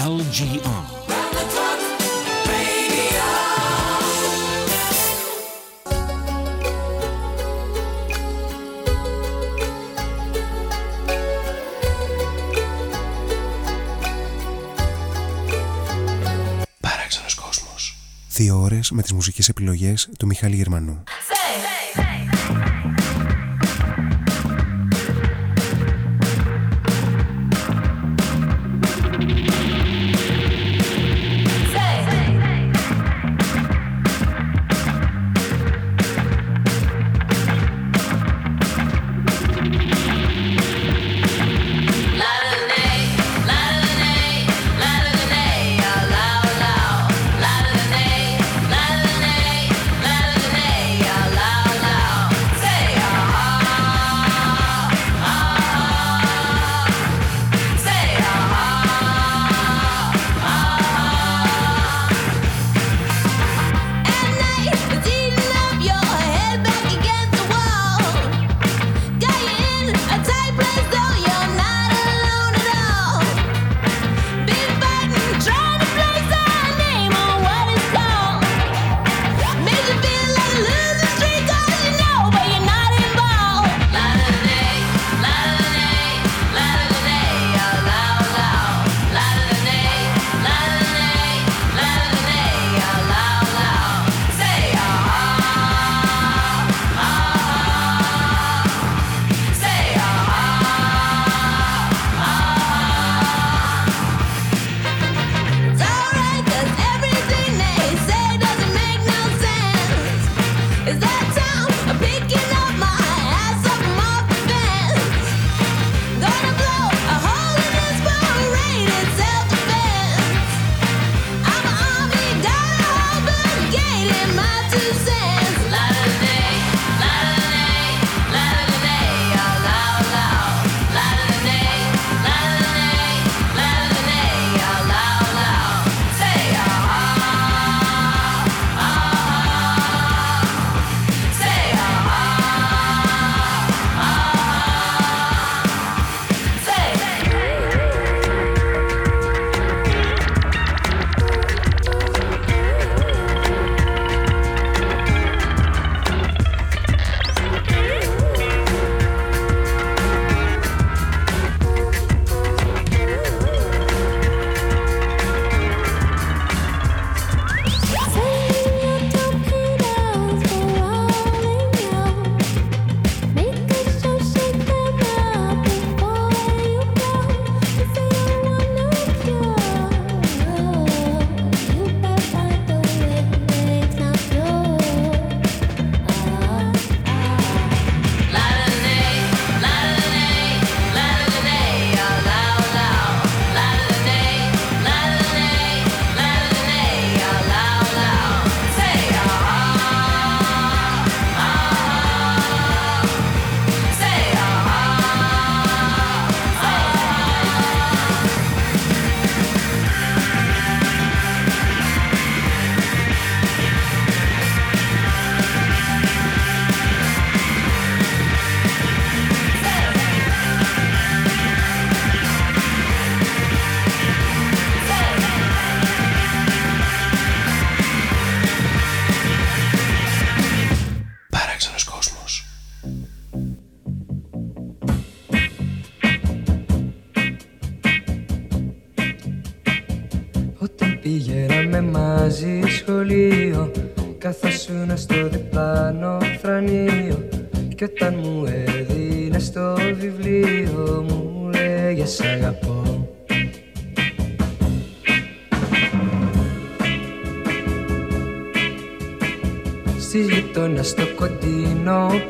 LGR. Παράξενος κόσμος. Δύο ώρες με τις μουσικές επιλογές του Μιχάλη Γερμανού.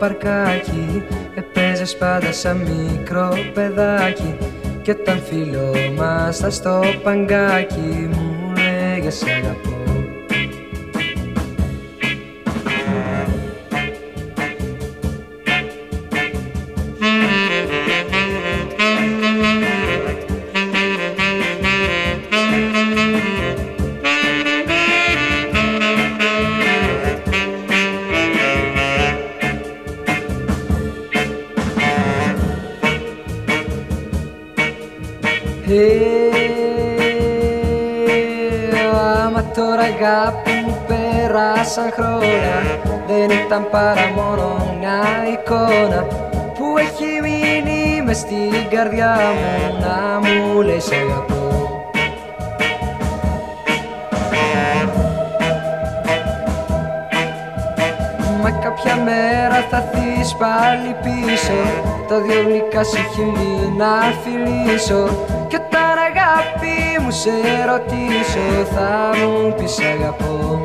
Παρκάκι Επέζες πάντα σαν μικρό παιδάκι. Κι όταν φιλόμασταν στο παγκάκι Μου λέγες αγαπώ πέρασαν χρόνια. Δεν ήταν παρά μόνο μια εικόνα Που έχει μείνει μες στην καρδιά μου. Να μου λες αγαπώ Μα κάποια μέρα θα θείς πάλι πίσω. Τα δυο γλυκά σου χείλη να φιλήσω. Κι όταν αγάπη μου σε ρωτήσω Θα μου πεις αγαπώ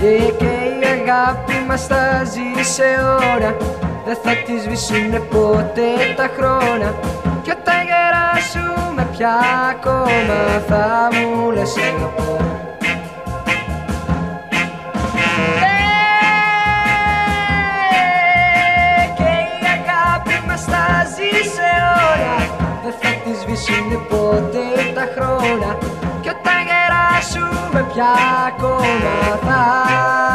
Και η αγάπη μας θα ζει σε ώρα. Δεν θα τη σβήσουνε ποτέ τα χρόνια. Κι όταν γεράσουμε πια ακόμα Θα μου λες αγαπώ Ε, Και η αγάπη μας θα ζει σε ώρα. Δεν θα τη σβήσουνε ποτέ τα χρόνια. Κι όταν γεράσουμε πια ακόμα θα θα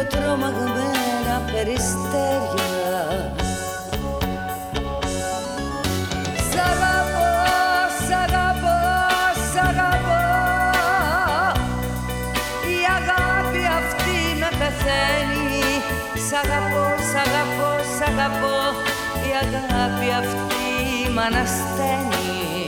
Δυο τρομαγμένα περιστέρια. Σ' αγαπώ, σ' αγαπώ, σ' αγαπώ. Η αγάπη αυτή με πεθαίνει. Σ' αγαπώ, σ' αγαπώ, σ' αγαπώ. Η αγάπη αυτή μ' ανασταίνει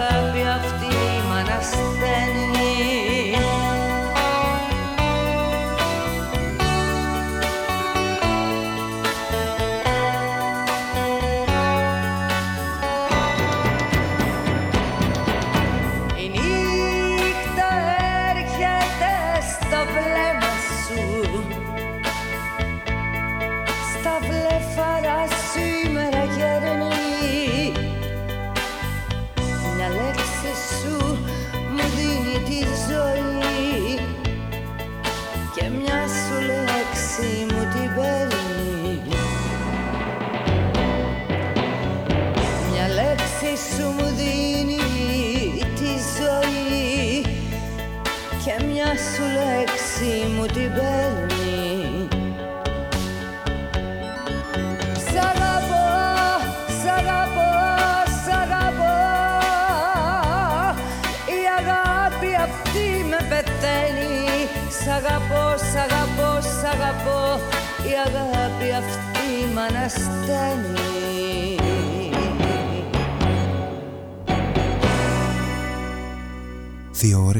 Η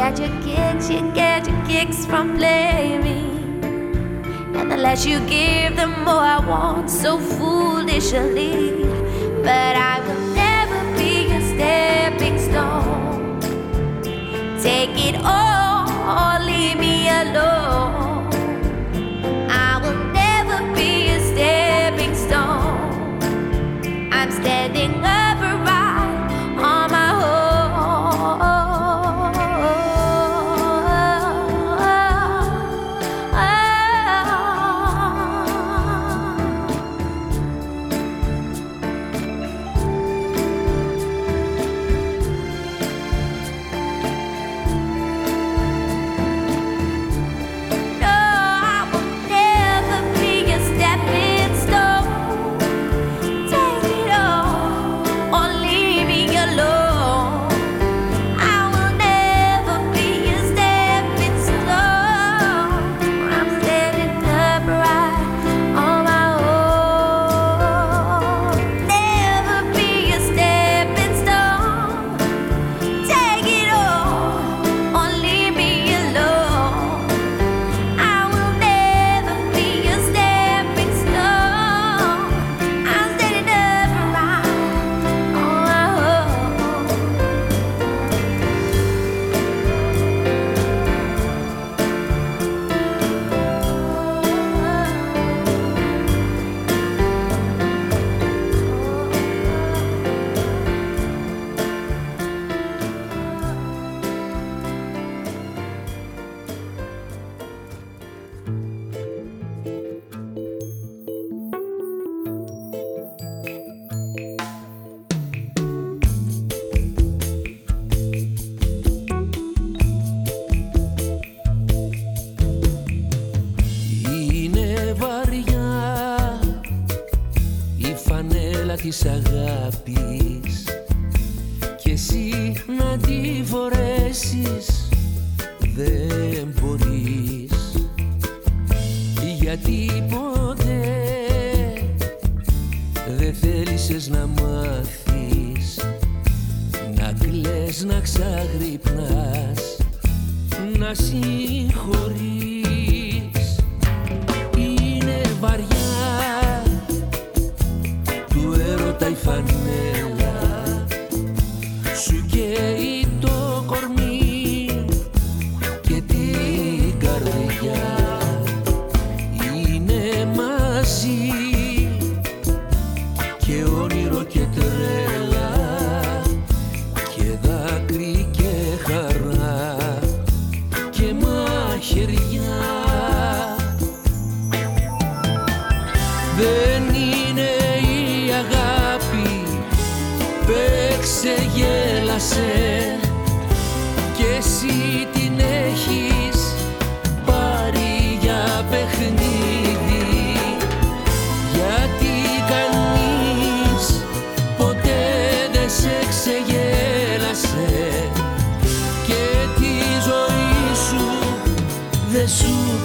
get your kicks, you get your kicks from playing. And the less you give, the more I want, so foolishly. But I will never be a stepping stone. Take it all, leave me alone.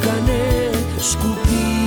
έκανε σκουπί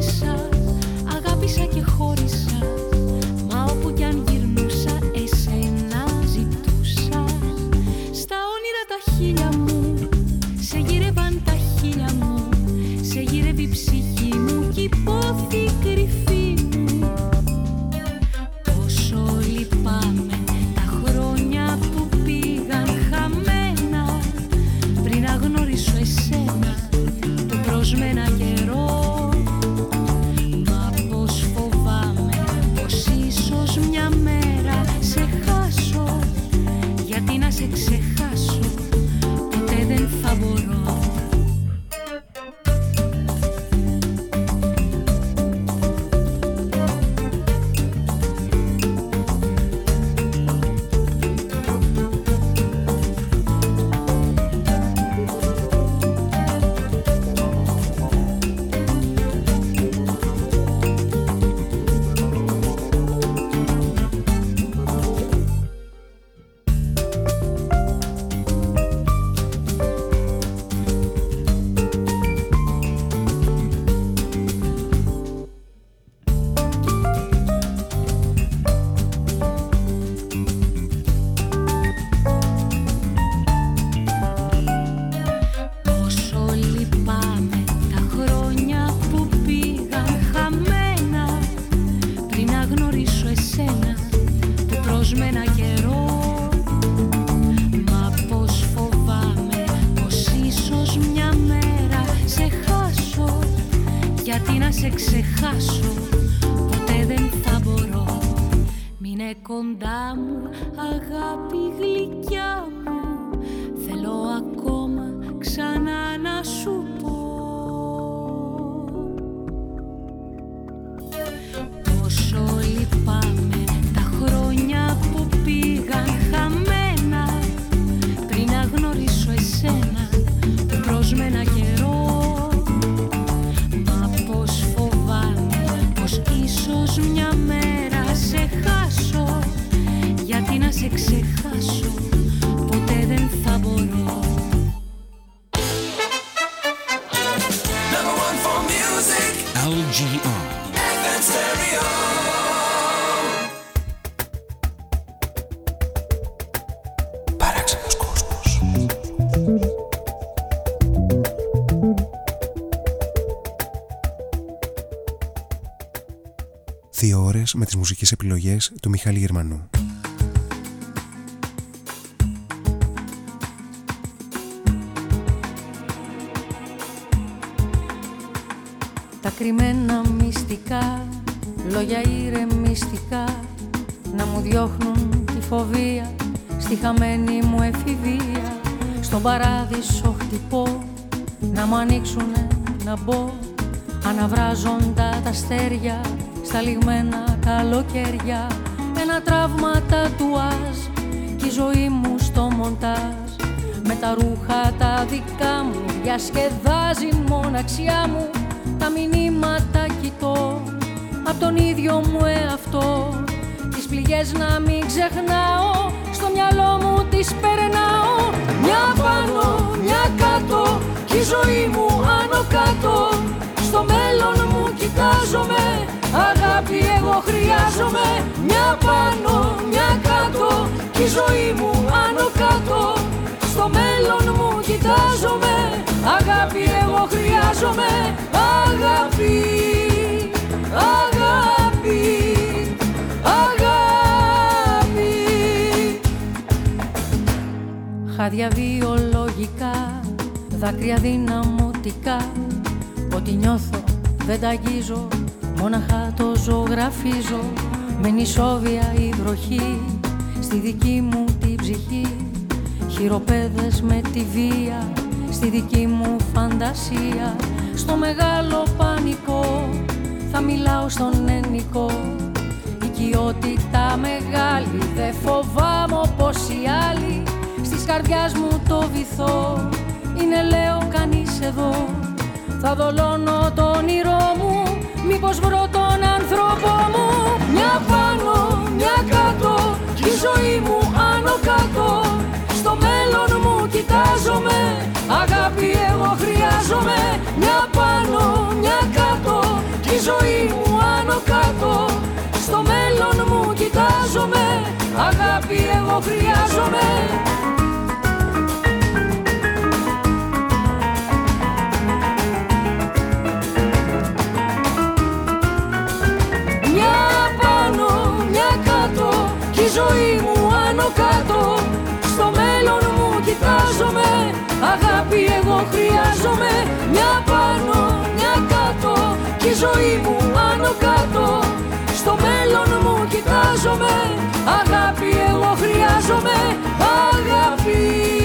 face. Με τις μουσικές επιλογές του Μιχάλη Γερμανού. Τα κρυμμένα μυστικά, λόγια ηρεμιστικά να μου διώχνουν τη φοβία στη χαμένη μου εφηβεία στον παράδεισο χτυπώ να μου ανοίξουνε να μπω αναβράζοντα τα αστέρια στα λιγμένα καλοκαιριά ένα τραύμα τατουάζ κι η ζωή μου στο μοντάζ. Με τα ρούχα τα δικά μου διασκεδάζει μοναξιά μου τα μηνύματα κοιτώ. Απ' τον ίδιο μου εαυτό τις πληγές να μην ξεχνάω. Στο μυαλό μου τις περνάω μια πάνω, μια κάτω κι η ζωή μου άνω κάτω. Στο μέλλον μου κοιτάζομαι Αγάπη εγώ εγώ χρειάζομαι. Μια πάνω, μια κάτω Κι η ζωή μου άνω κάτω. Στο μέλλον μου κοιτάζομαι. Αγάπη εγώ χρειάζομαι. Αγάπη, αγάπη, αγάπη. Χάδια βιολογικά Δάκρυα δυναμωτικά. Ό,τι νιώθω δεν τα αγγίζω Μόναχα το ζωγραφίζω Με νησόβια η βροχή Στη δική μου την ψυχή. Χειροπέδες με τη βία Στη δική μου φαντασία. Στο μεγάλο πανικό Θα μιλάω στον ενικό Οικειότητα μεγάλη Δεν φοβάμαι όπως οι άλλοι. Στις καρδιάς μου το βυθό Είναι λέω κανείς εδώ. Θα δολώνω το όνειρό μου Μήπως βρω τον ζωή μου άνω κάτω. Στο μέλλον μου κοιτάζομαι Αγάπη εγώ χρειάζομαι. Μια πάνω, μια κάτω Κι η ζωή μου άνω κάτω. Στο μέλλον μου κοιτάζομαι Αγάπη εγώ χρειάζομαι χρειάζομαι Μια πάνω, μια κάτω Κι η ζωή μου άνω κάτω. Στο μέλλον μου κοιτάζομαι Αγάπη εγώ χρειάζομαι Αγάπη, αγάπη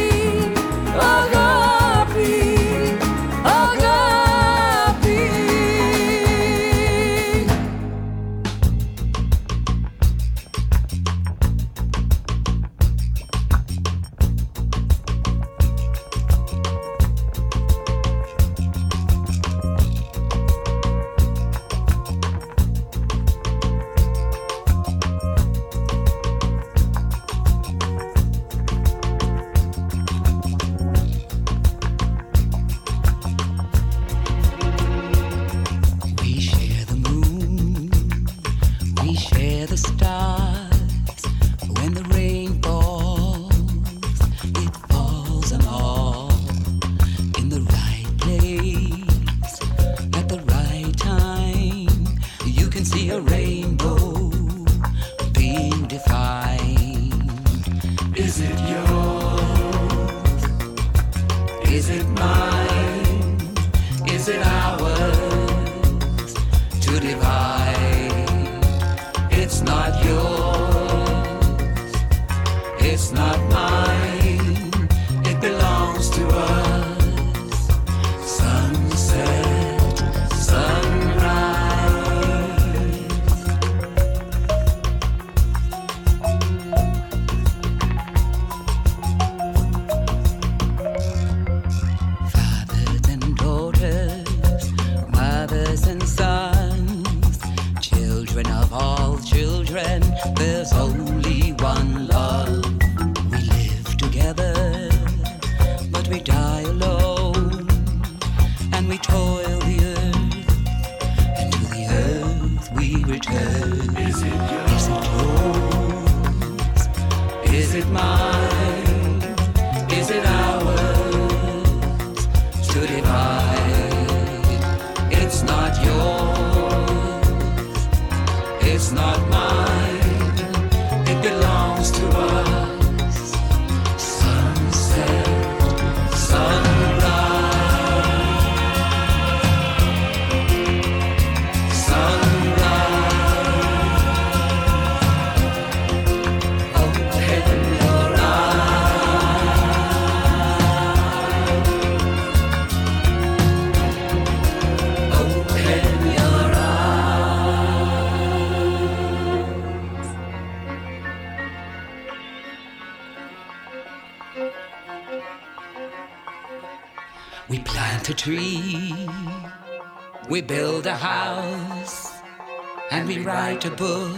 write a book,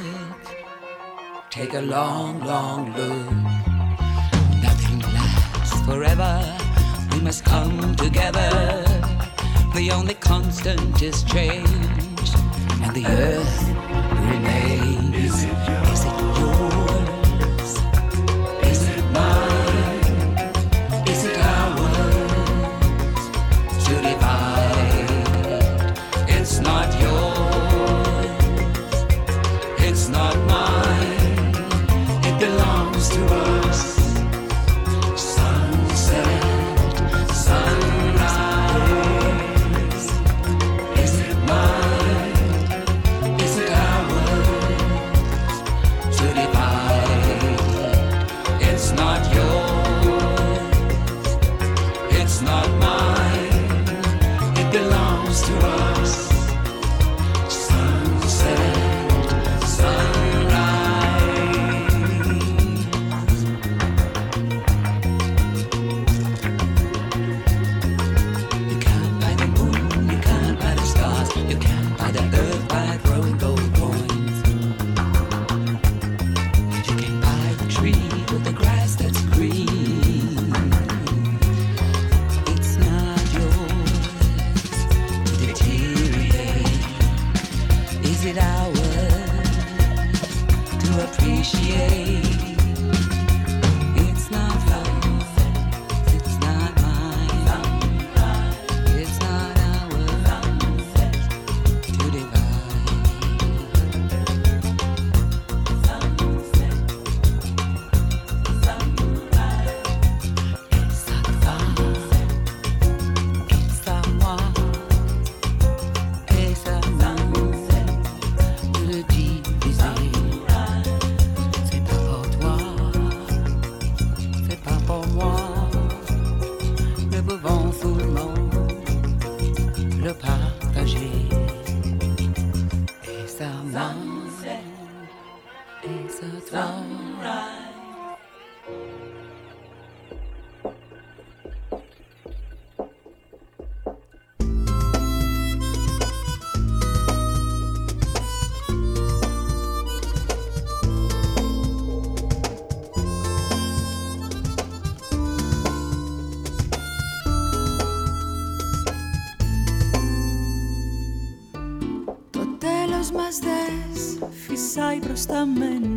take a long, long look. Nothing lasts forever, we must come together. The only constant is change, and the earth remains. justamente.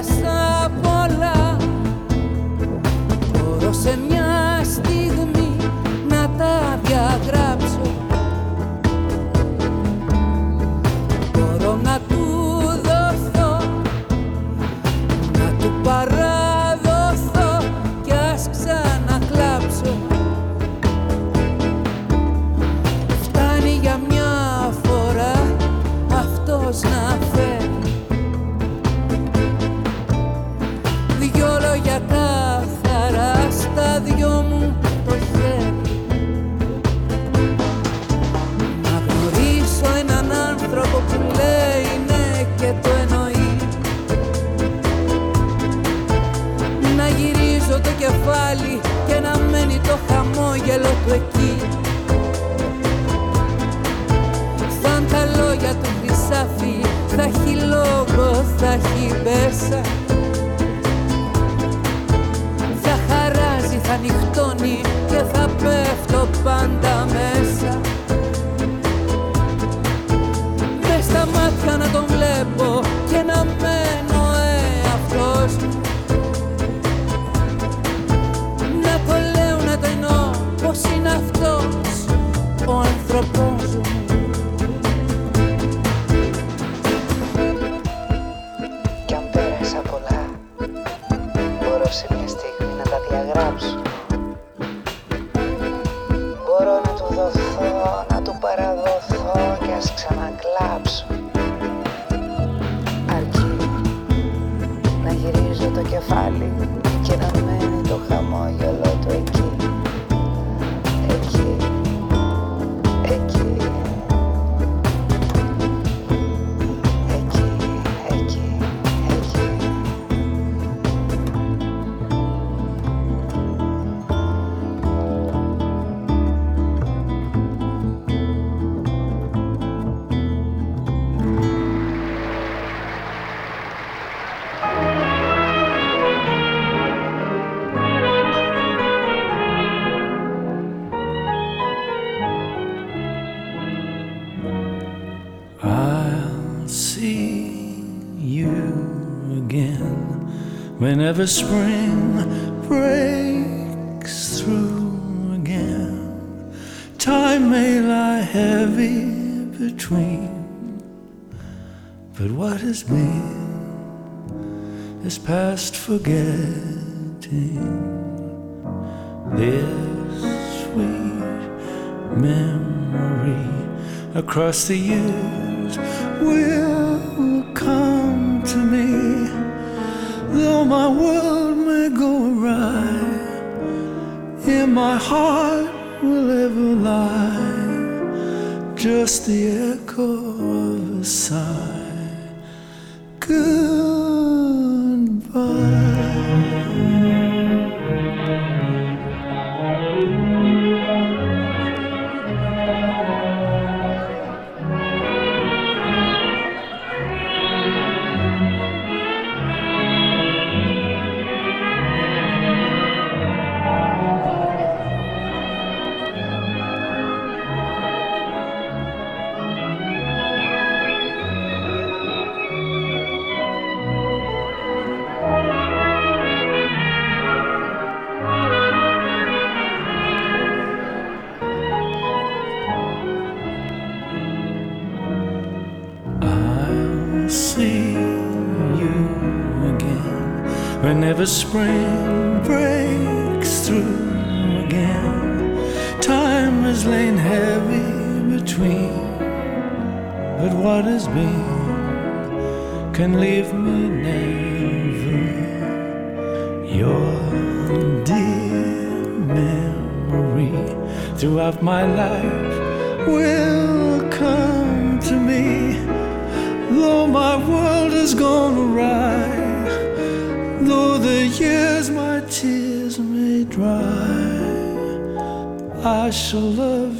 coração. Whenever spring breaks through again. Time may lie heavy between, but what has been is past forgetting. This sweet memory across the years will ever spring breaks through again, time has lain heavy between. But what has been can leave me never your dear memory throughout my life will come to me, though my world is gone tears my tears may dry, I shall love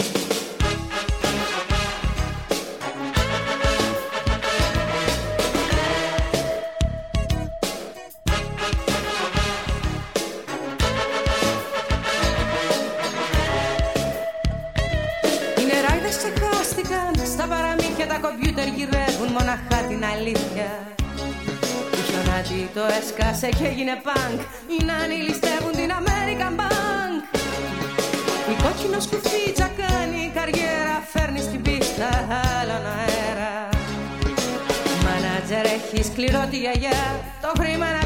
τη γιαγιά το χρήμα να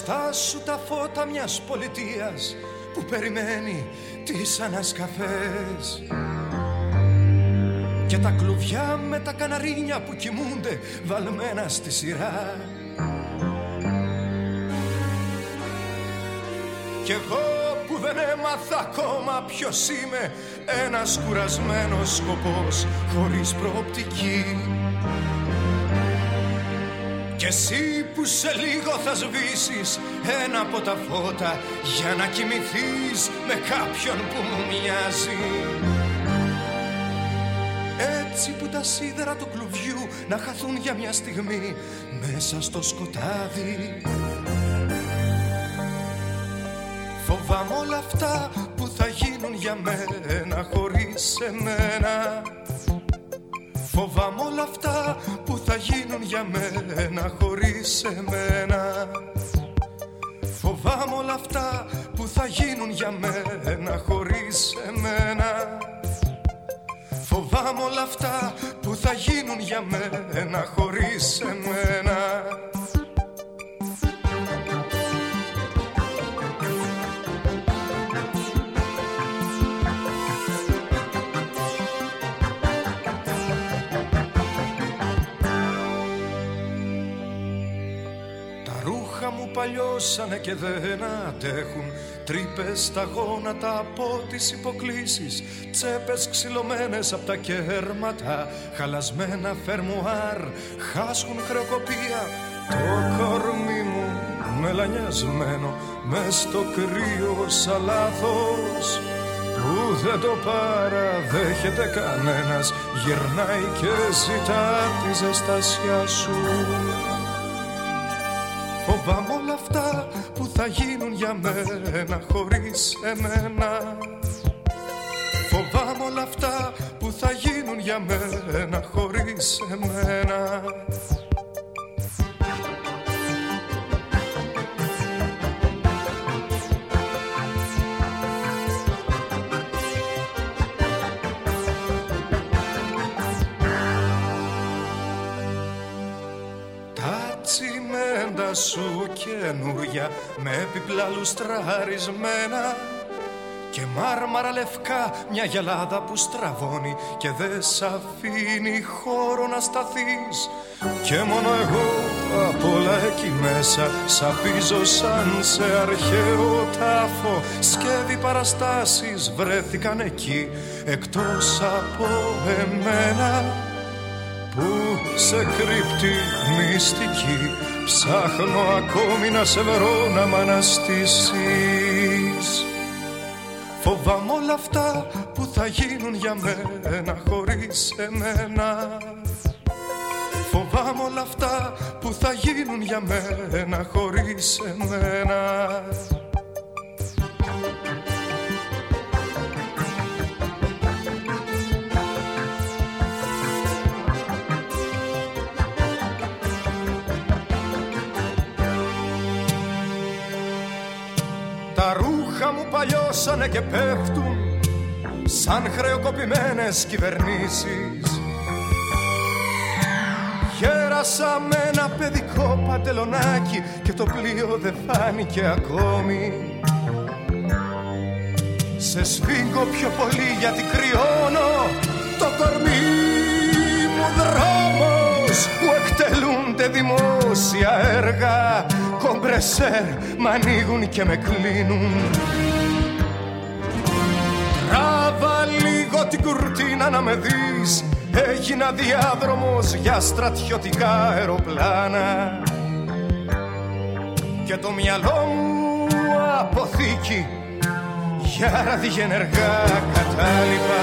μπροστά σου τα φώτα μιας πολιτείας που περιμένει τις ανασκαφές. Και τα κλουβιά με τα καναρίνια που κοιμούνται βαλμένα στη σειρά. Κι εγώ που δεν έμαθα ακόμα ποιος είμαι Ένας κουρασμένος σκοπός χωρίς προοπτική. Κι εσύ που σε λίγο θα σβήσεις ένα από τα φώτα Για να κοιμηθείς με κάποιον που μου μοιάζει. Έτσι που τα σίδερα του κλουβιού να χαθούν για μια στιγμή μέσα στο σκοτάδι. Φοβάμαι όλα αυτά που θα γίνουν για μένα χωρίς εμένα. Φοβάμαι όλα αυτά που θα γίνουν για μένα χωρίς εμένα. Φοβάμαι όλα αυτά που θα γίνουν για μένα χωρίς εμένα. Φοβάμαι όλα αυτά που θα γίνουν για μένα χωρίς εμένα παλιώσανε και δεν αντέχουν. Τρύπες στα γόνατα από τις υποκλήσεις. Τσέπες ξυλωμένες από τα κέρματα. Χαλασμένα φερμουάρ. Χάσχουν χρεοκοπία. Το κορμί μου μελανιασμένο Μες στο κρύο σαν λάθος. Που δεν το παραδέχεται κανένας. Γυρνάει και ζητά τη ζεστασιά σου. Φοβάμαι όλα αυτά που θα γίνουν για μένα χωρίς εμένα. Φοβάμαι όλα αυτά που θα γίνουν για μένα χωρίς εμένα σου καινούρια με επιπλά λουστραρισμένα και μάρμαρα λευκά μια γελάδα που στραβώνει και δεν σ' αφήνει χώρο να σταθείς. Και μόνο εγώ απ' όλα εκεί μέσα σαπίζω σαν σε αρχαίο τάφο σκεύη παραστάσεις βρέθηκαν εκεί εκτός από εμένα που σε κρύπτει μυστική Ψάχνω ακόμη να σε βρω να μ' αναστήσεις. Φοβάμαι όλα αυτά που θα γίνουν για μένα χωρίς εμένα. Φοβάμαι όλα αυτά που θα γίνουν για μένα χωρίς εμένα παλιώσανε και πέφτουν σαν χρεοκοπημένες κυβερνήσεις. Γέρασα με ένα παιδικό παντελονάκι και το πλοίο δεν φάνηκε ακόμη. Σε σφίγγω πιο πολύ γιατί κρυώνω το κορμί μου δρόμος που εκτελούνται δημόσια έργα. Κομπρεσέρ μ' ανοίγουν και με κλείνουν την κουρτίνα να με δεις. Έγινα διάδρομος για στρατιωτικά αεροπλάνα. Και το μυαλό μου αποθήκη για ραδιενεργά κατάλοιπα.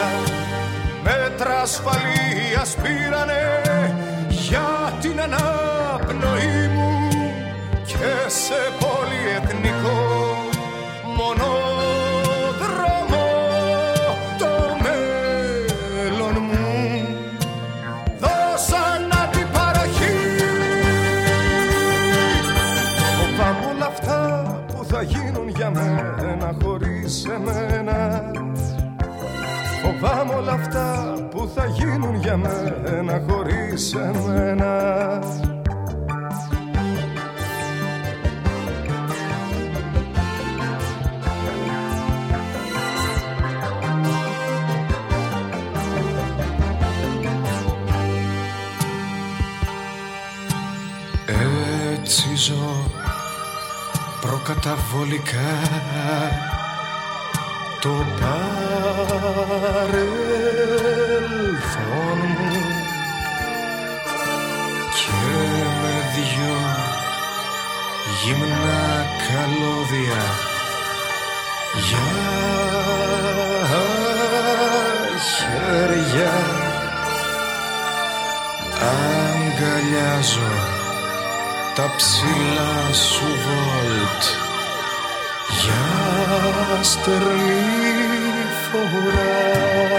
Μέτρα ασφαλείας πήρανε για την αναπνοή μου Και σε πολυεθνικό μονό για μένα χωρίς εμένα. Έτσι ζω προκαταβολικά. Το παρελθόν δυο γυμνά καλώδια για χέρια. Αγκαλιάζω τα ψηλά σου βόλτ για στερνή φορά.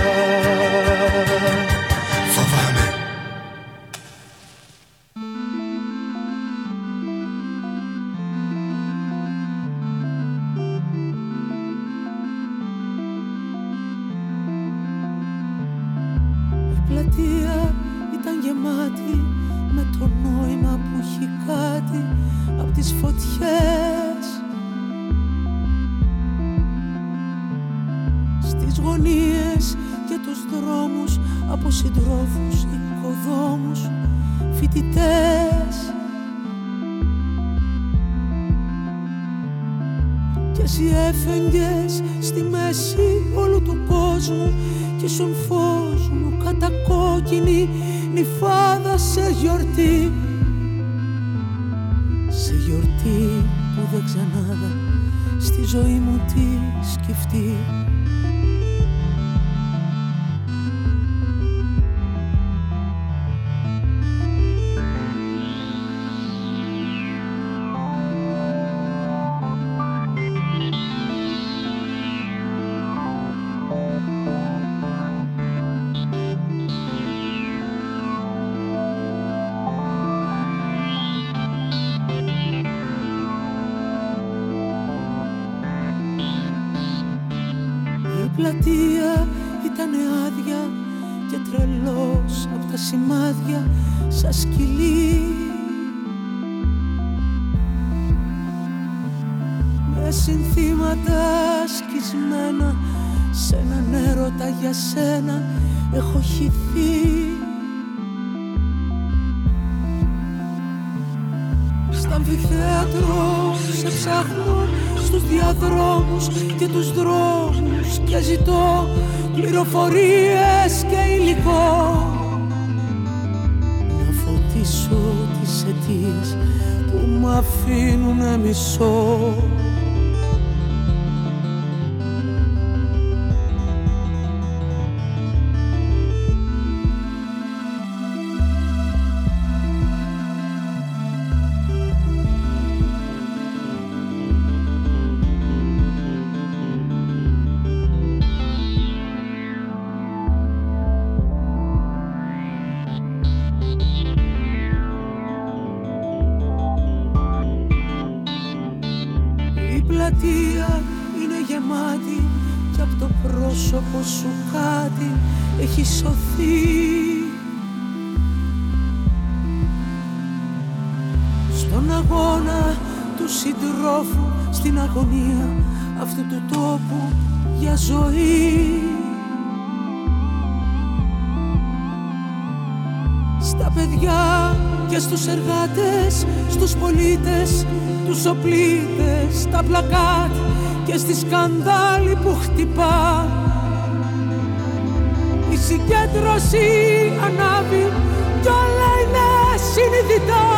ζωή. Στα παιδιά και στους εργάτες, στους πολίτες, τους οπλίτες, τα πλακάτ και στη σκανδάλη που χτυπά. Η συγκέντρωση ανάβει κι όλα είναι συνειδητά.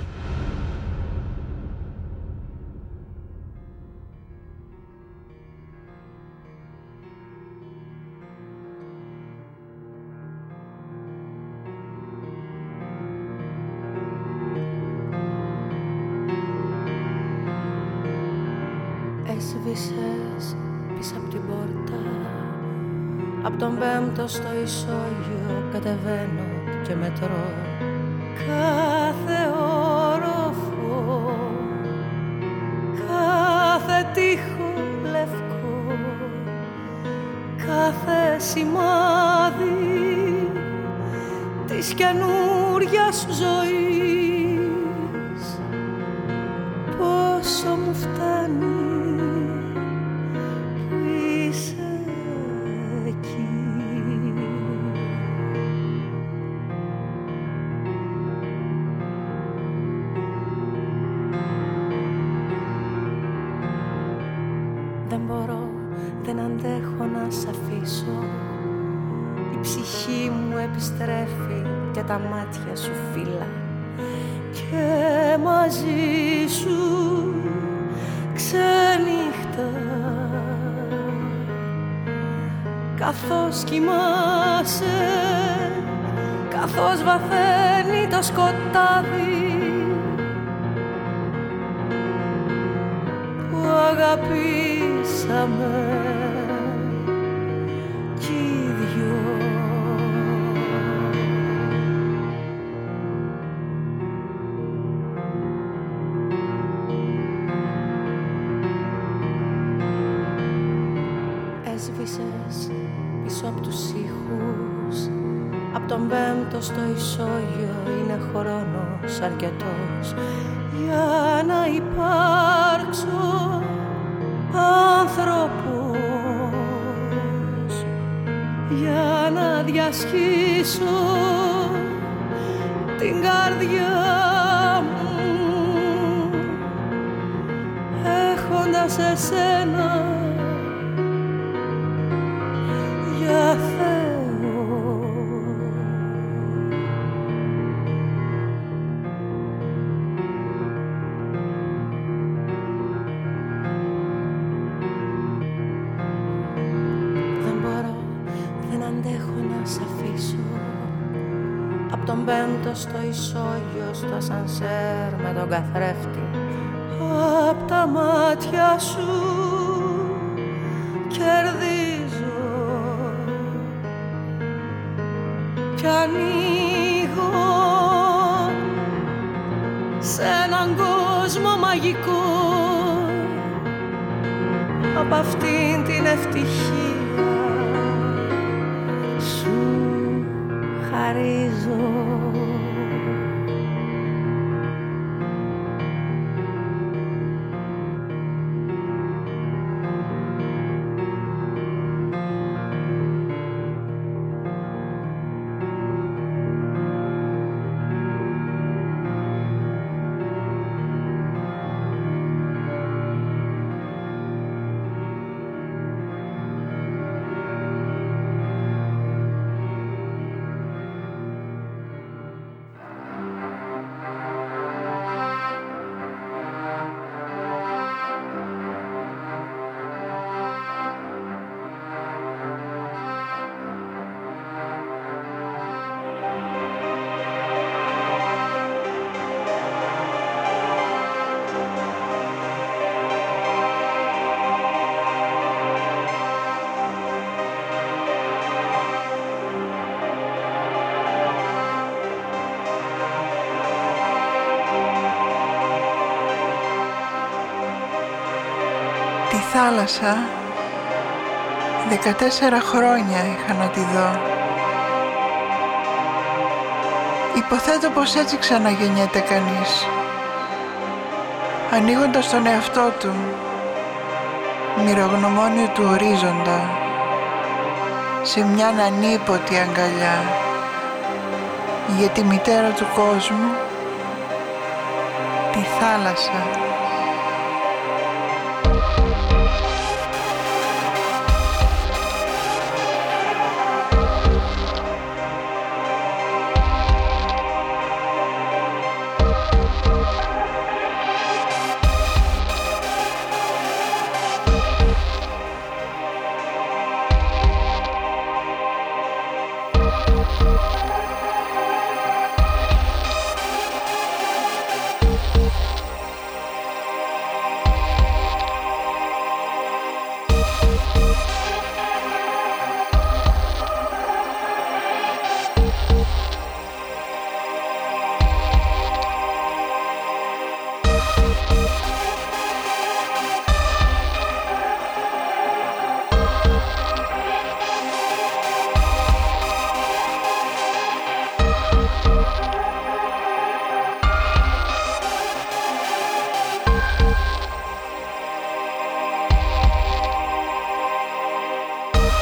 Έχοντας εσένα. Για στο ισόγειο στο σανσέρ με τον καθρέφτη. Απ' τα μάτια σου κερδίζω. Κι ανοίγω σε έναν κόσμο μαγικό. Απ' αυτήν την ευτυχία θάλασσα 14 χρόνια είχα να τη δω. Υποθέτω πως έτσι ξαναγεννιέται κανείς. Ανοίγοντας τον εαυτό του, μυρογνωμόνιο του ορίζοντα, σε μια ανίποτη αγκαλιά, για τη μητέρα του κόσμου, τη θάλασσα.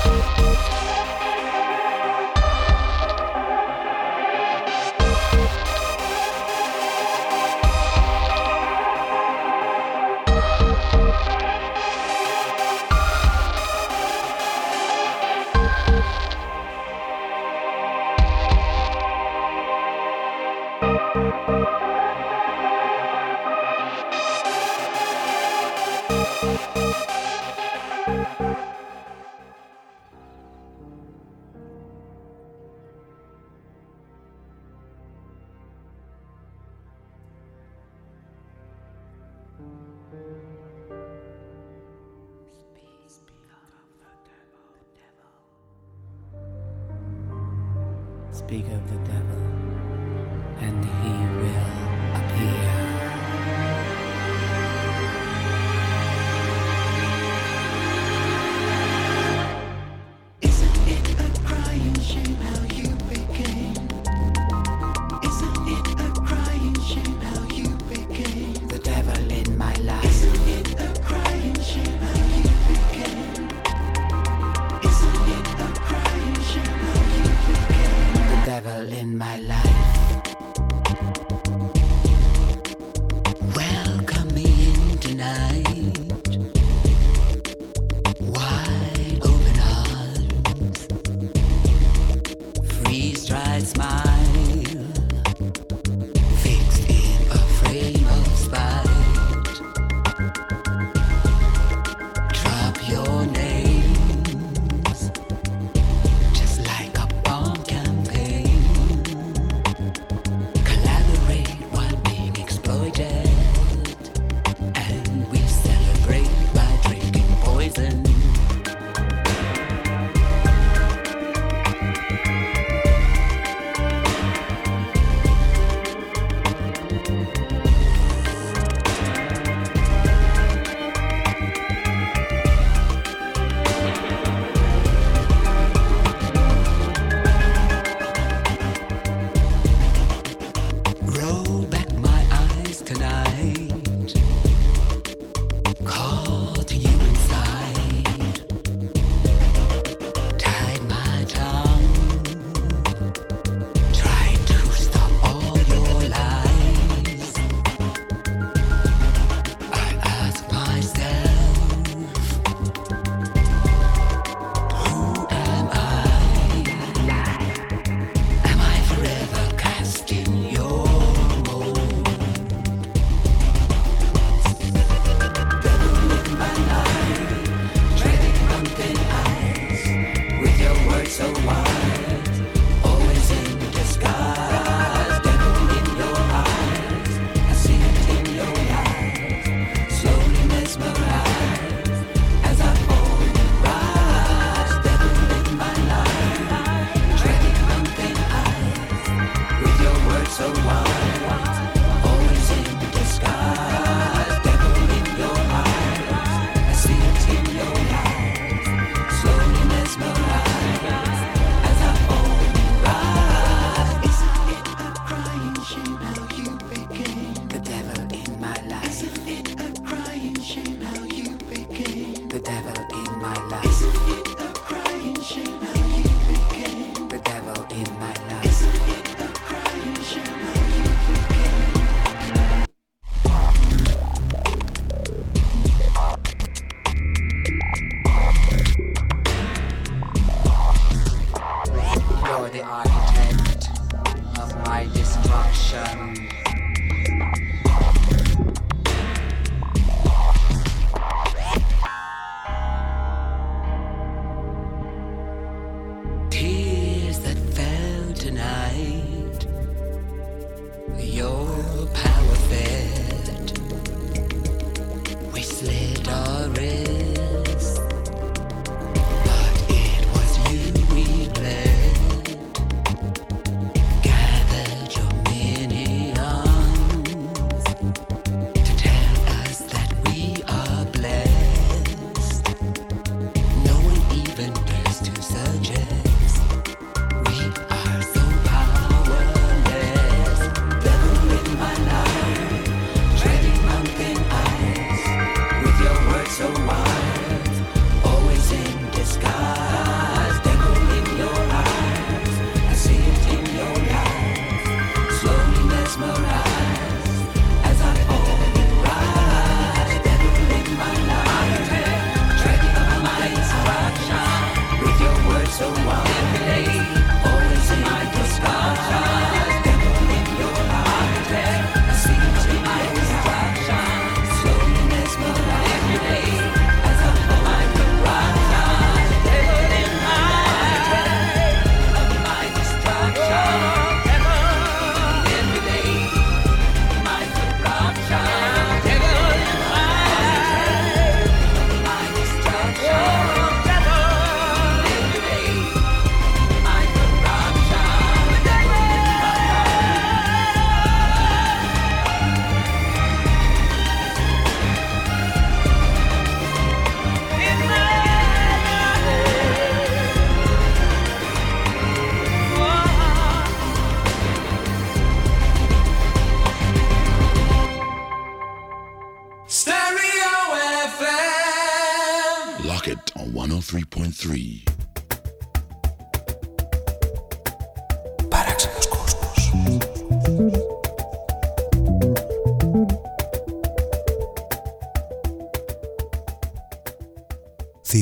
you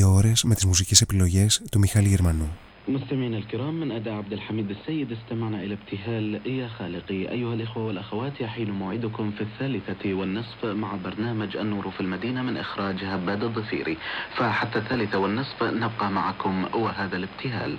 δύο ώρες με τις μουσικές επιλογές του Μιχάλη Γερμανού. مستمعينا الكرام من أداء عبد الحميد السيد استمعنا إلى ابتهال. يا خالقي أيها الإخوة والأخوات يحين موعدكم في الثالثة والنصف مع برنامج النور في المدينة من إخراج هباد الضفيري فحتى الثالثة والنصف نبقى معكم وهذا الابتهال.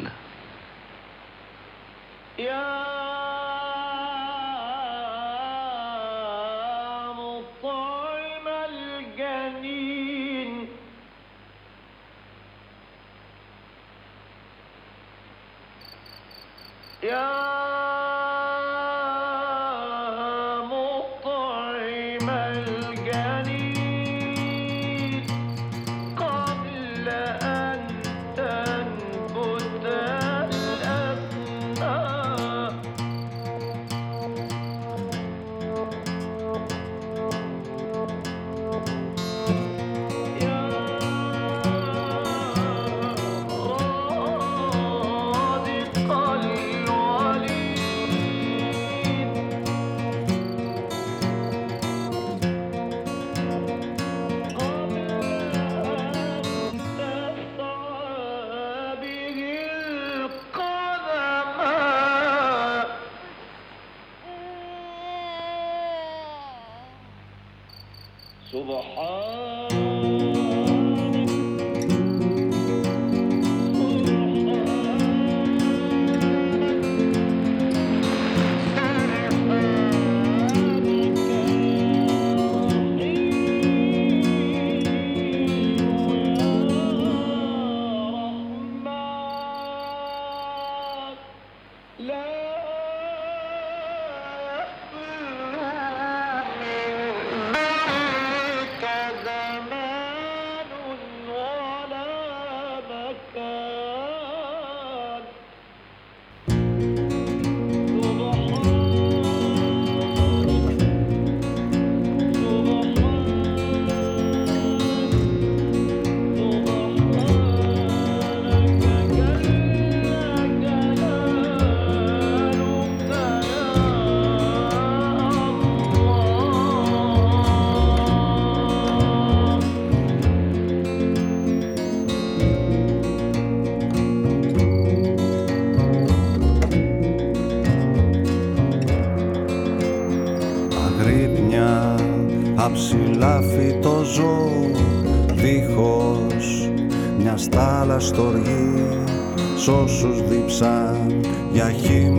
όσους δίψαν για χήμα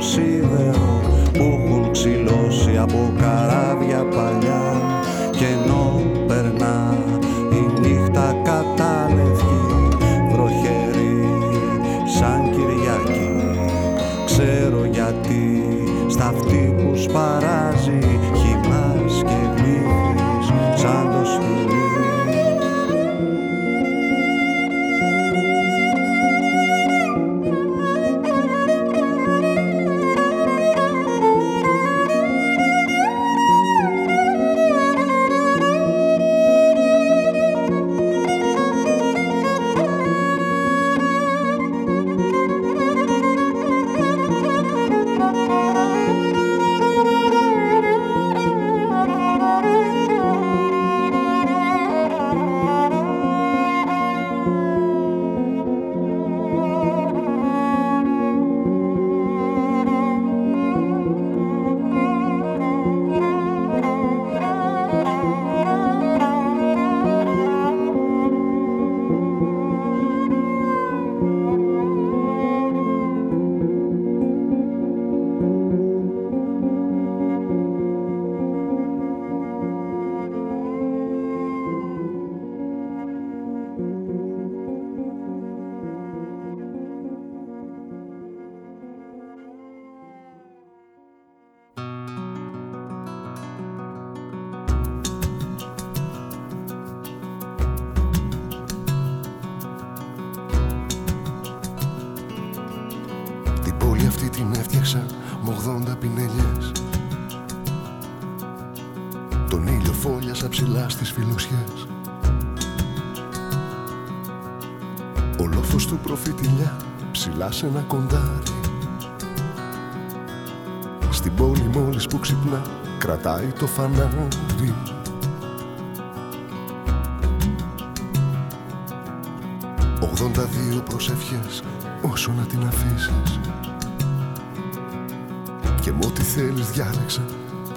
σίδερο που έχουν ξυλώσει από κάτω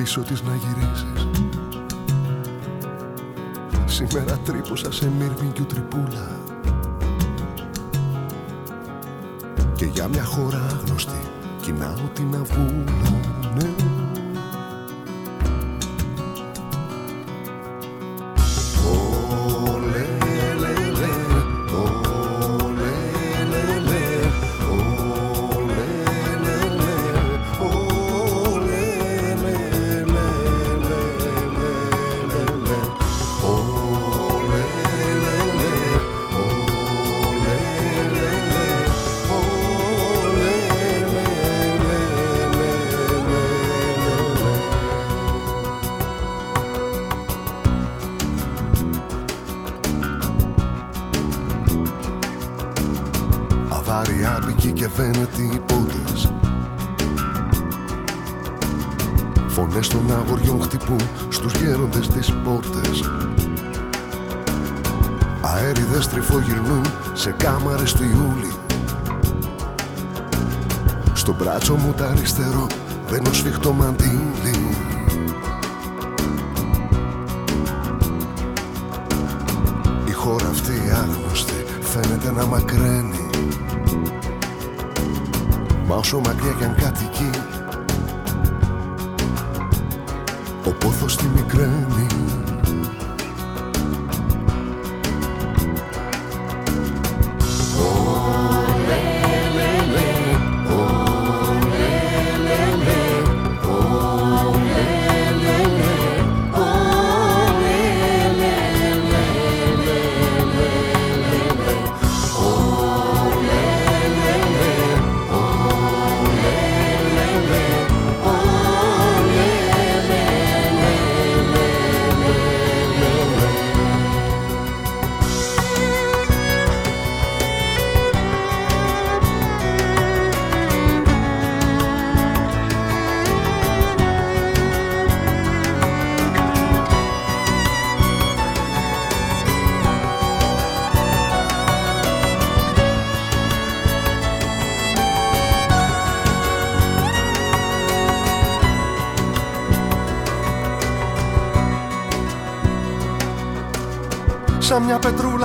πίσω της να γυρίσεις Σήμερα τρύπωσα σε μύρμηγκιου τρυπούλα Και για μια χώρα άγνωστη κοινάω την αυγούλα ναι.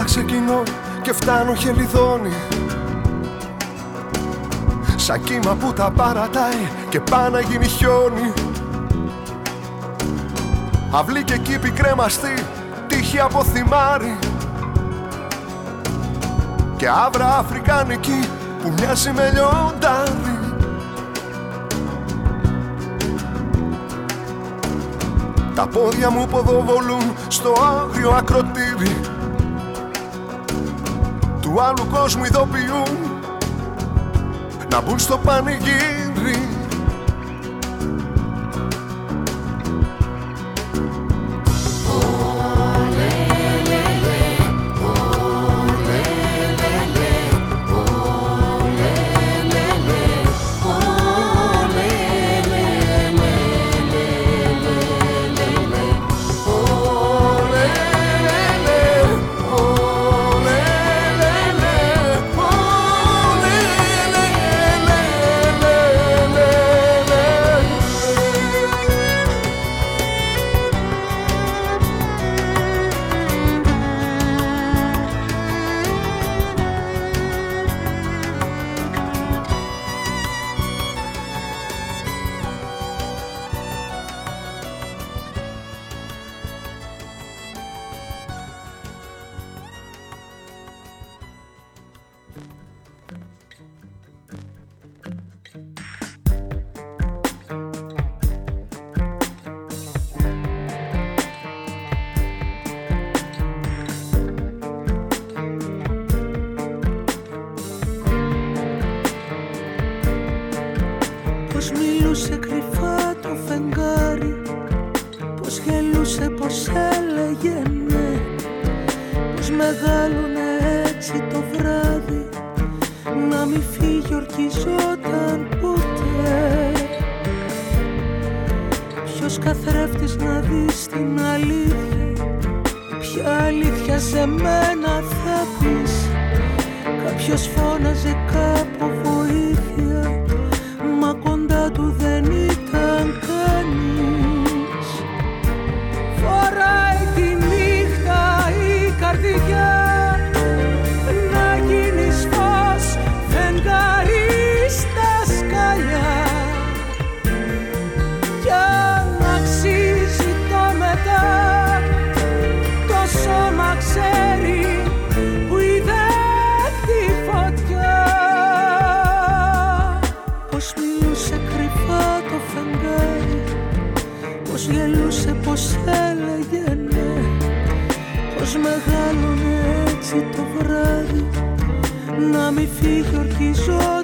Ξεκινώ και φτάνω χελιδόνι. Σαν κύμα που τα παρατάει και πάει να γίνει χιόνι. Αυλή και κήπη κρέμαστη, τύχη από θυμάρι. Και άβρα αφρικάνικη που μοιάζει με λιοντάρι. Τα πόδια μου ποδοβολούν στο άγριο ακροτήρι Του άλλου κόσμου ειδοποιούν. Να μπουν στο πανηγύρι Πως μιλούσε κρυφά το φεγγάρι. Πως γελούσε, πως έλεγε ναι. Πως μεγάλωνε έτσι το βράδυ. Να μη φύγει ορκιζόταν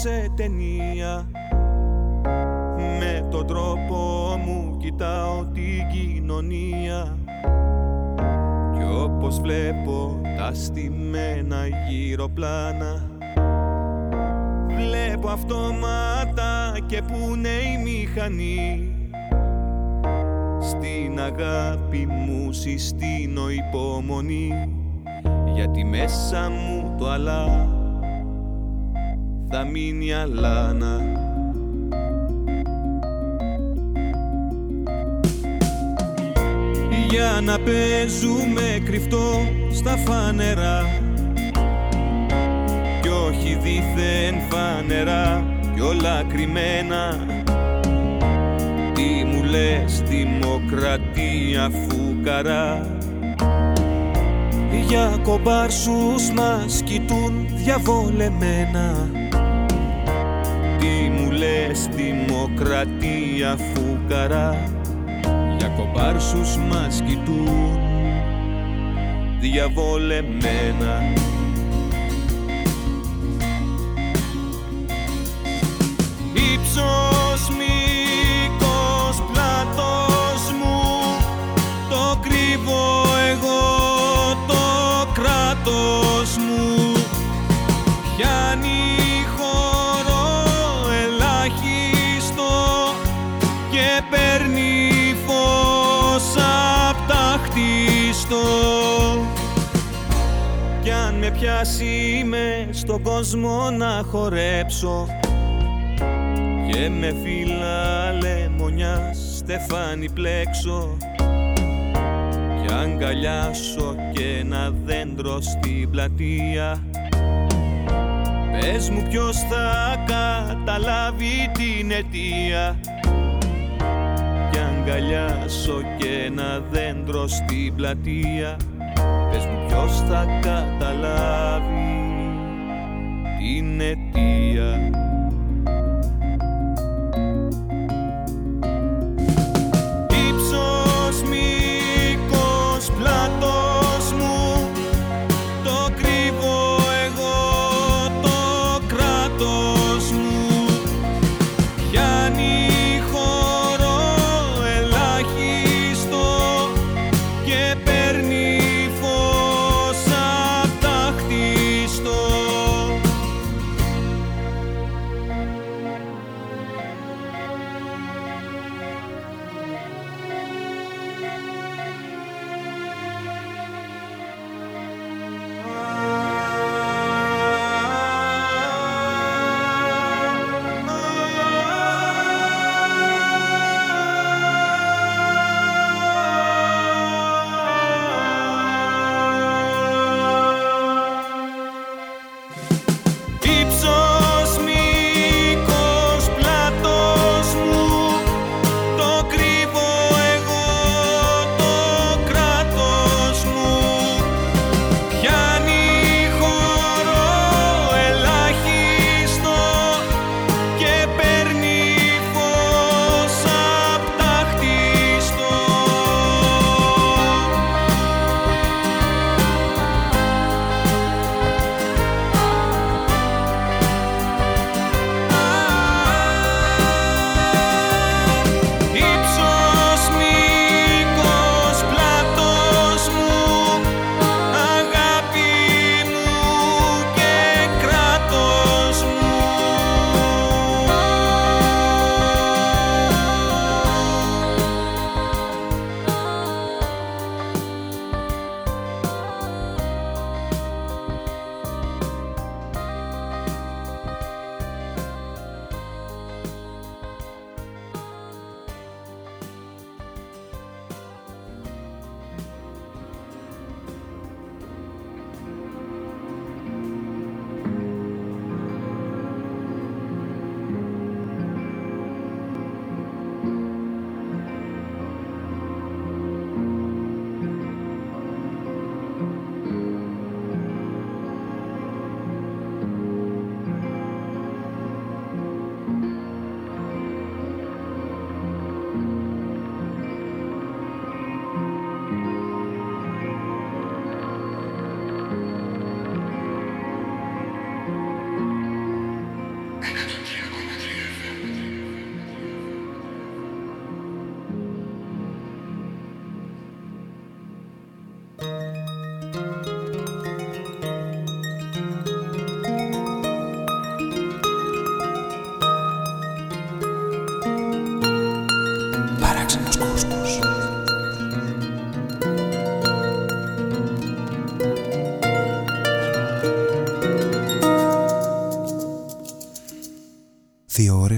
Σε ταινία. Με τον τρόπο μου κοιτάω την κοινωνία. Κι όπως βλέπω τα στημένα γύρω πλάνα Βλέπω αυτόματα και που είναι η μηχανή. Στην αγάπη μου συστήνω υπομονή Γιατί μέσα μου το αλλά θα μείνει αλάνα. Για να παίζουμε κρυφτό στα φανερά. Κι όχι δίθεν φανερά κι όλα κρυμμένα. Τι μου λες δημοκρατία φουκαρά. Για κομπάρσους μας κοιτούν διαβολεμένα. Τι μου λες δημοκρατία φουκαρά. Για κομπάρσους μας κοιτούν διαβολεμένα πιάσει με στον κόσμο να χορέψω. Και με φύλλα λεμονιάς στεφάνι πλέξω. Κι αγκαλιάσω και ένα δέντρο στην πλατεία. Πες μου ποιος θα καταλάβει την αιτία. Κι αγκαλιάσω και ένα δέντρο στην πλατεία. Πες μου ποιος θα καταλάβει την αιτία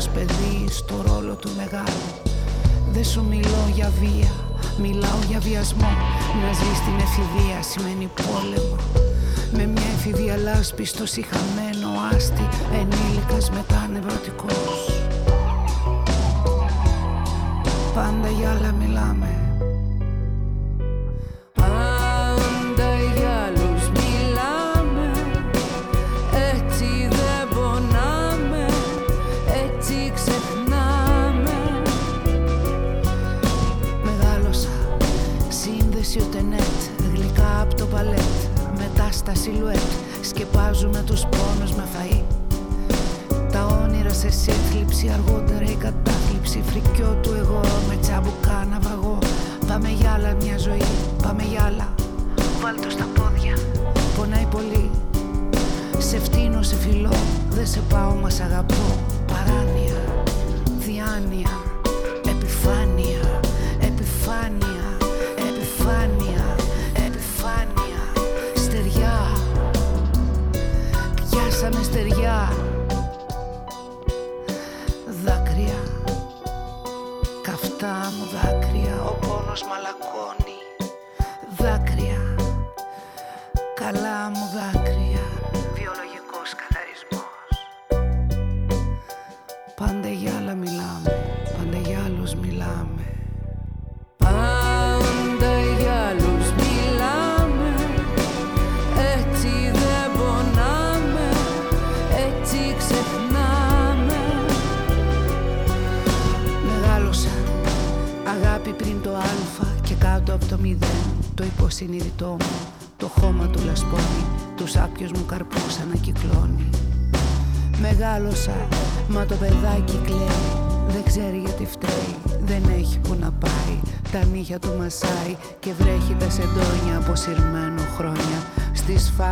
ως παιδί στο ρόλο του μεγάλου. Δεν σου μιλώ για βία, μιλάω για βιασμό. Να ζει στην εφηβεία σημαίνει πόλεμο. Με μια εφηβεία λάσπη στο συχαμένο άστι Ενήλικας μετά νευρωτικός Πάντα για άλλα μιλάμε.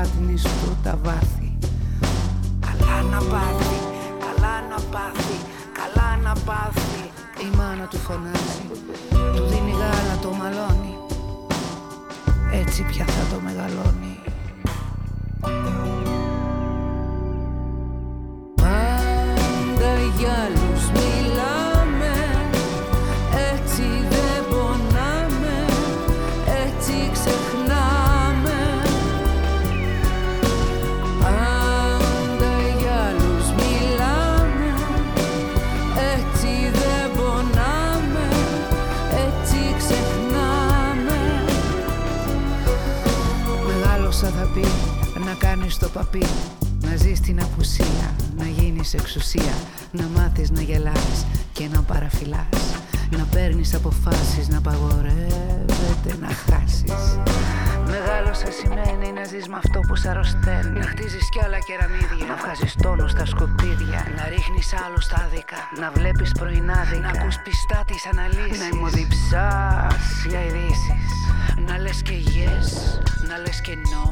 administrou Tavares. τις αναλύσεις. Να αιμοδιψάς για ειδήσεις. Να λες και yes, να λες και no.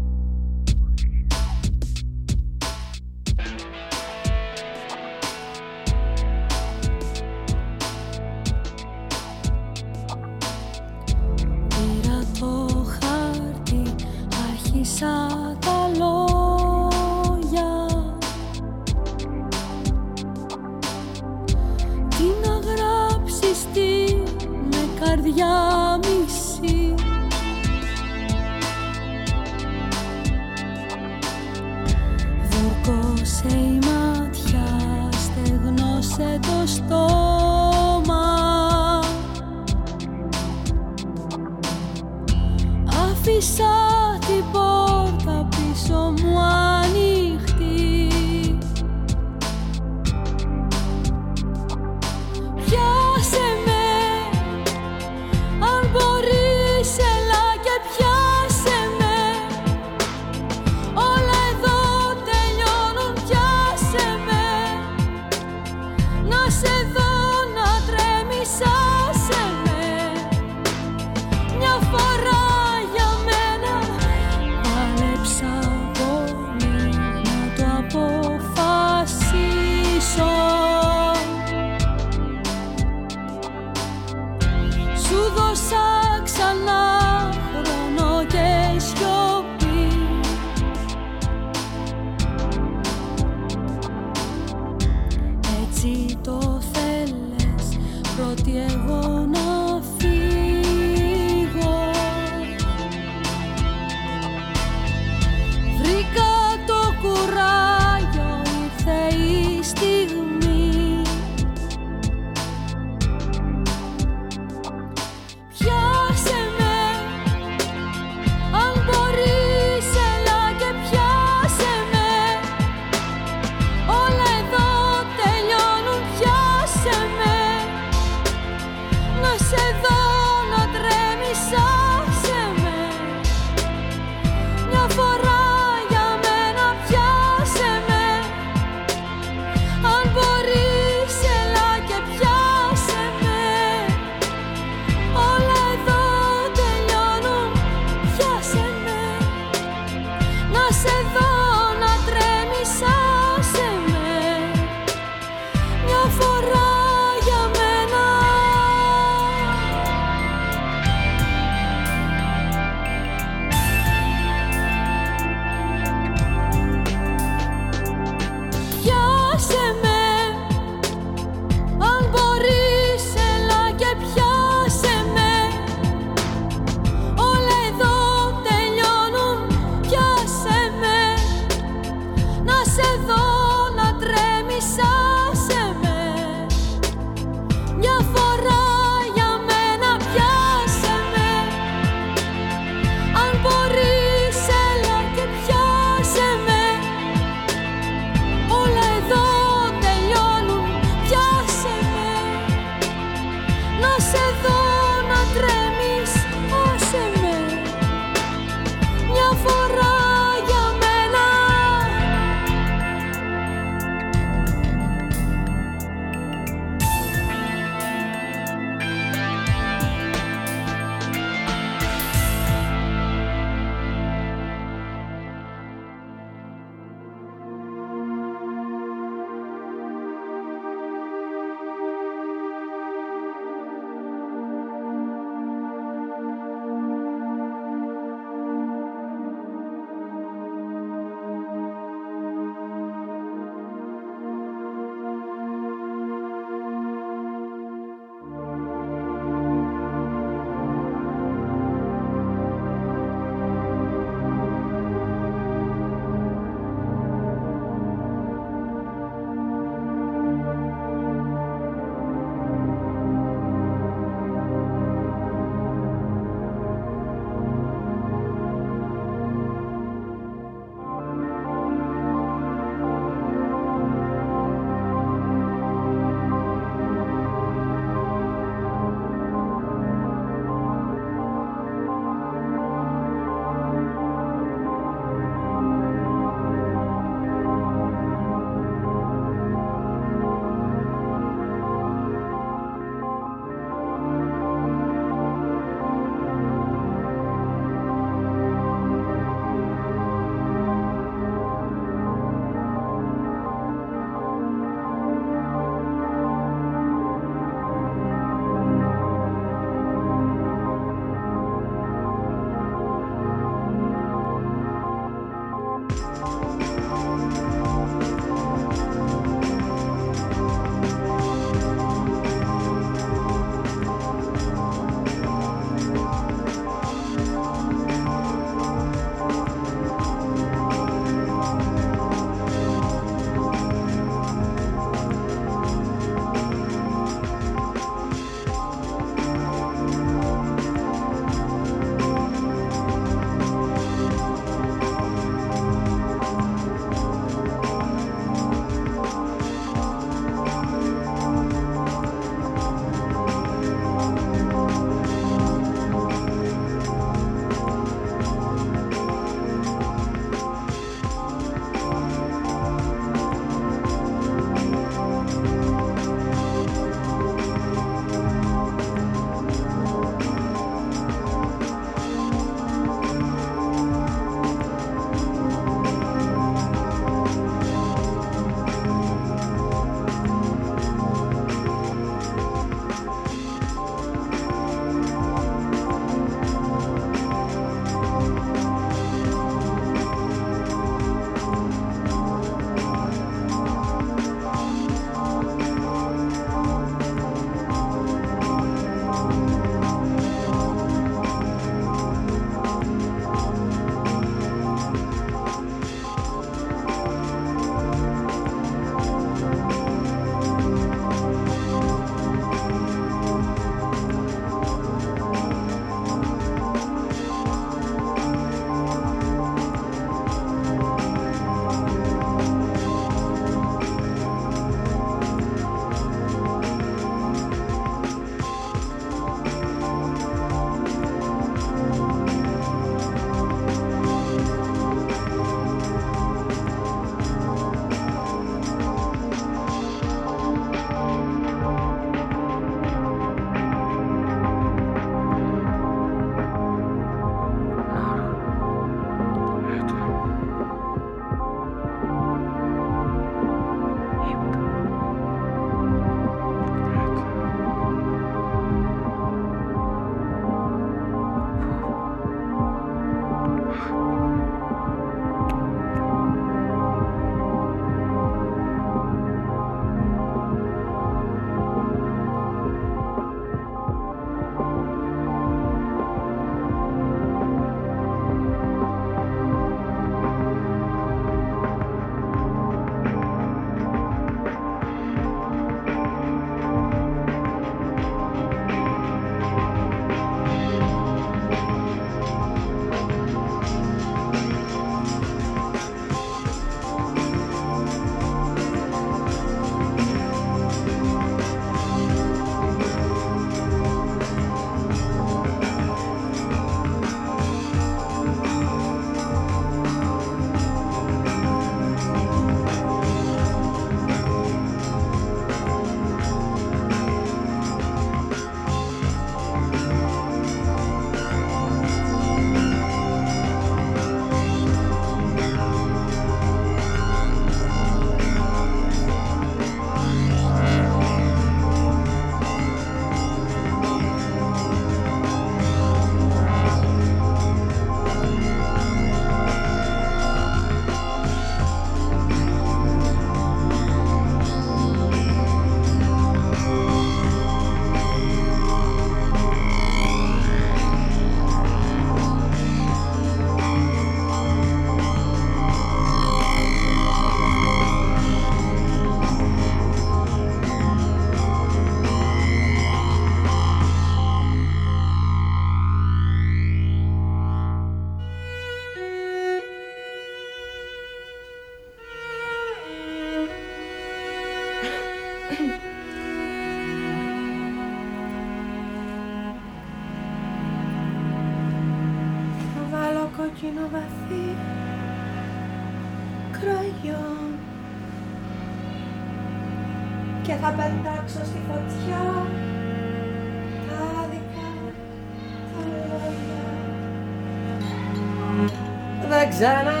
and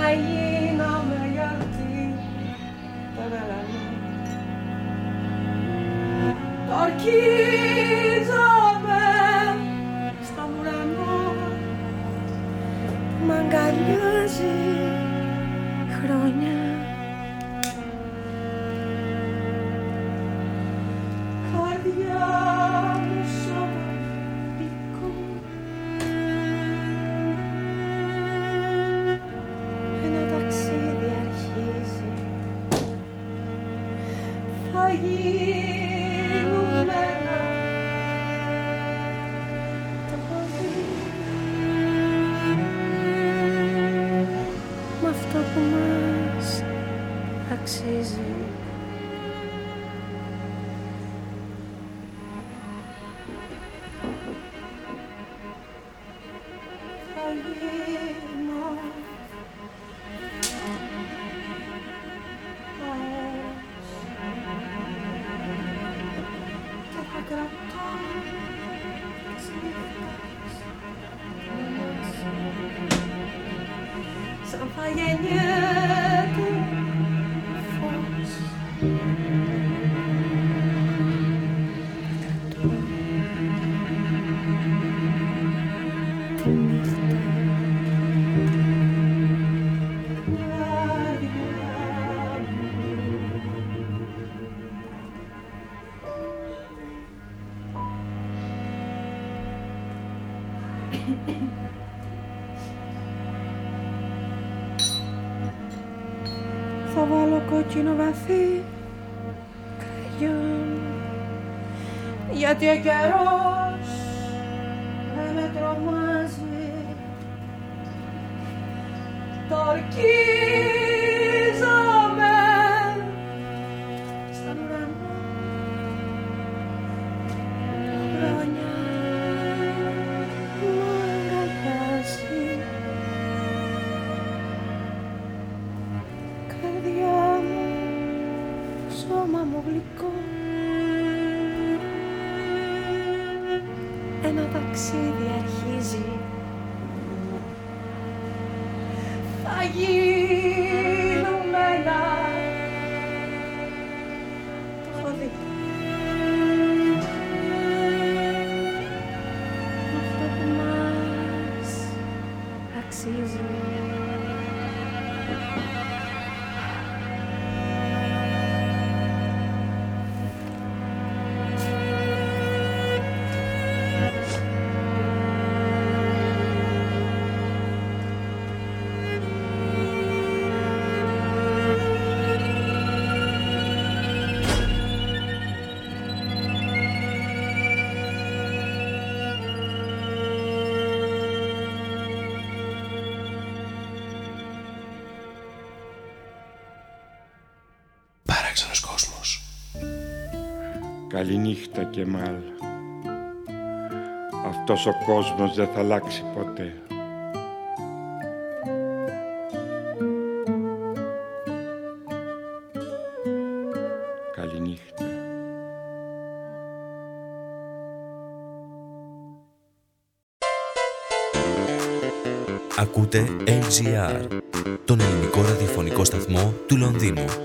κοινοβαθή κραγιόν γιατί ο καιρός Καληνύχτα και μάλ. Αυτός ο κόσμος δεν θα αλλάξει ποτέ. Καληνύχτα. Ακούτε LGR, τον ελληνικό ραδιοφωνικό σταθμό του Λονδίνου.